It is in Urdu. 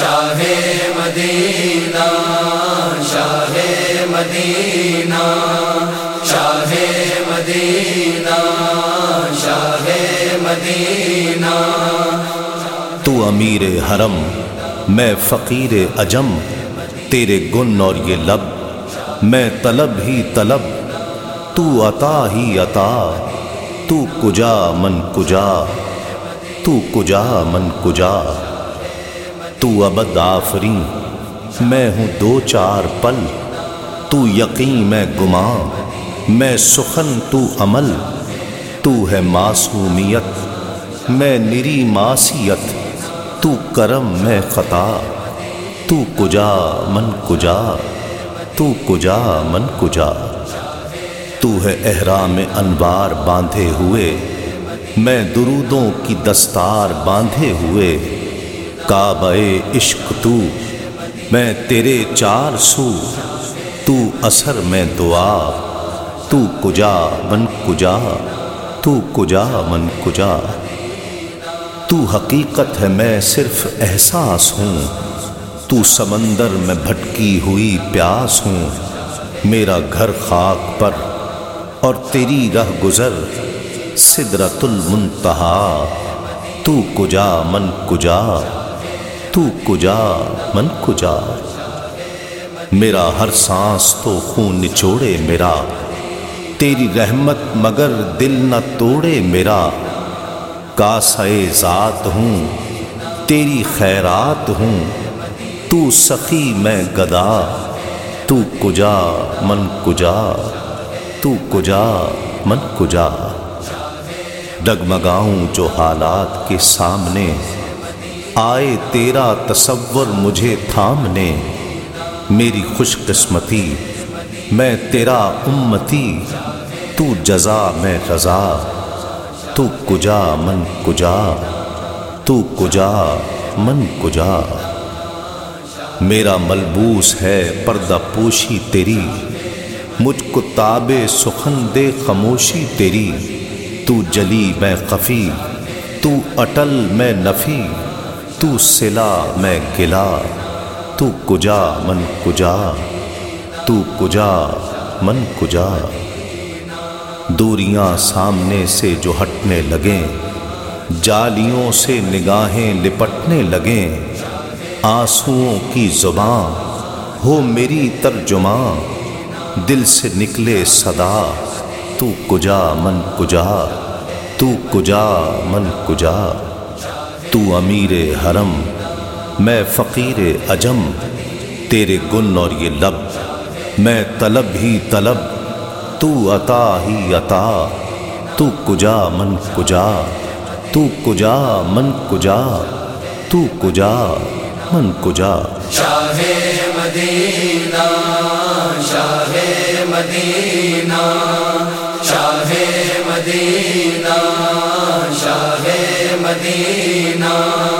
شاہ مدینہ شاہ مدینہ شاہ مدینہ شاہ مدینہ۔ تو امیر حرم، میں فقیر اجم، تیرے گن اور یہ لب، میں طلب ہی طلب، تو عطا ہی عطا، تو کجا من کجا، تو کجا من کجا۔ تو ابد آفری میں ہوں دو چار پل، تو یقین میں گماں میں سخن تو عمل، تو ہے معصومیت، میں نری معصیت، تو کرم میں خطا، تو کجا من کجا، تو کجا من کجا، تو ہے احرام انوار باندھے ہوئے، میں درودوں کی دستار باندھے ہوئے کعبہ عشق تو، میں تیرے چار سو، تو اثر میں دعا، تو کجا من کجا، تو کجا من کجا۔ تو حقیقت ہے میں صرف احساس ہوں، تو سمندر میں بھٹکی ہوئی پیاس ہوں۔ میرا گھر خاک پر اور تیری رہ گزر سدرت المنتہا۔ تو کجا من کجا۔ تو کجا، من کجا؟ میرا ہر سانس تو خون نچوڑے میرا۔ تیری رحمت مگر دل نہ توڑے میرا۔ کاسے ذات ہوں، تیری خیرات ہوں۔ تو سخی میں گدا، تو کجا، من کجا؟ تو کجا، من کجا؟ ڈگمگاؤں جو حالات کے سامنے۔ آئے تیرا تصور مجھے تھامنے۔ میری خوش قسمتی، میں تیرا امتی۔ تو جزا، میں غزا تو کجا، من کجا۔ تو کجا، من کجا۔ میرا ملبوس ہے پردہ پوشی تیری۔ مجھ کو تاب سخن دے خاموشی تیری۔ تو جلی، میں خفی۔ تو اٹل، میں نفی۔ تو سلا میں گلا، تو کجا من کجا، تو کجا من کجا۔ دوریاں سامنے سے جو ہٹنے لگیں، جالیوں سے نگاہیں لپٹنے لگیں۔ آنسوؤں کی زباں، ہو میری ترجمان دل سے نکلے صدا، تو کجا من کجا، تو کجا من کجا۔ تو امیر حرم، میں فقیر اجم، تیرے گن اور یہ لب، میں طلب ہی طلب، تو عطا ہی عطا، تو کجا من کجا، تو کجا من کجا، تو کجا من کجا۔ شاہ مدینہ شاہ مدینہ شاہ مدینہ۔ مدینہ